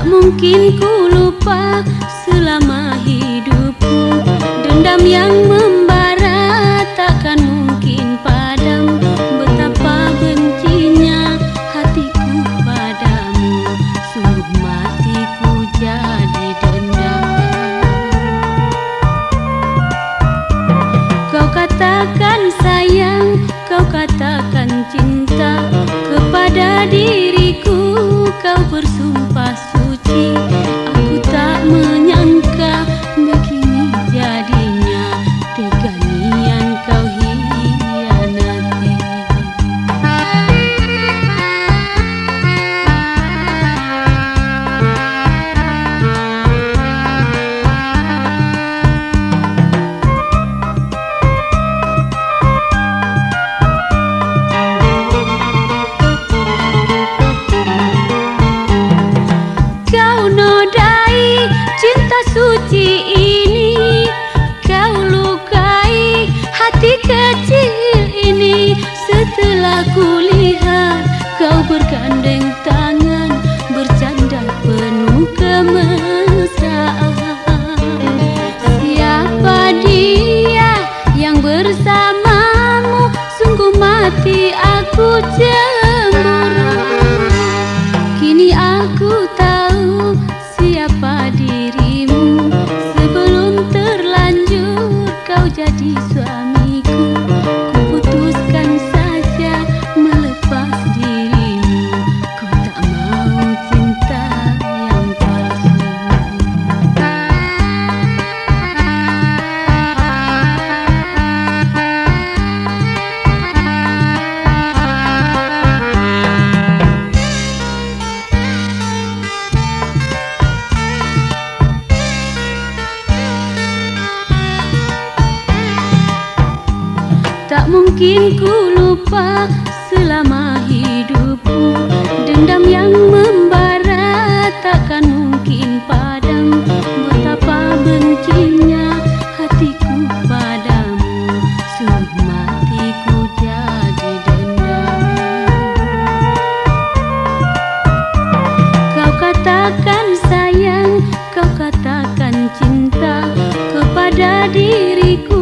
Tak mungkin ku lupa selama hidupku. Dendam yang suci ini. Kau lukai hati kecil ini. Setelah kulihat kau bergandeng tangan Bercanda penuh kemesraan Siapa dia yang bersamamu? Sungguh mati aku cemburu Tak mungkin ku lupa selama hidupku. Dendam yang membara takkan mungkin padam. Betapa bencinya hatiku padamu. Sungguh matiku jadi dendam. Kau katakan sayang, kau katakan cinta Kepada diriku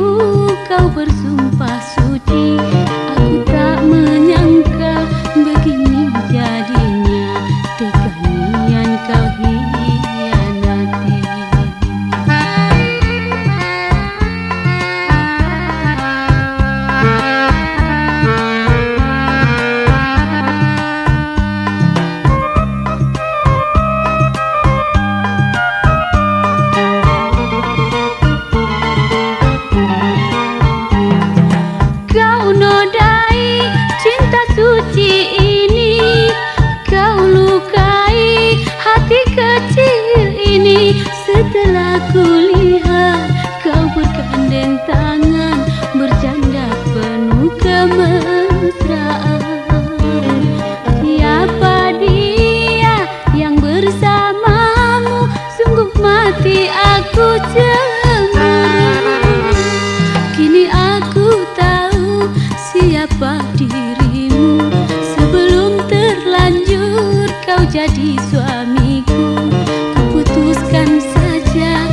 Aku lihat kau bergandeng tangan Bercanda penuh kemesraan. Siapa dia yang bersamamu? Sungguh mati aku cemburu Kini aku tahu siapa dirimu. Sebelum terlanjur kau jadi suamiku Kau putuskan saja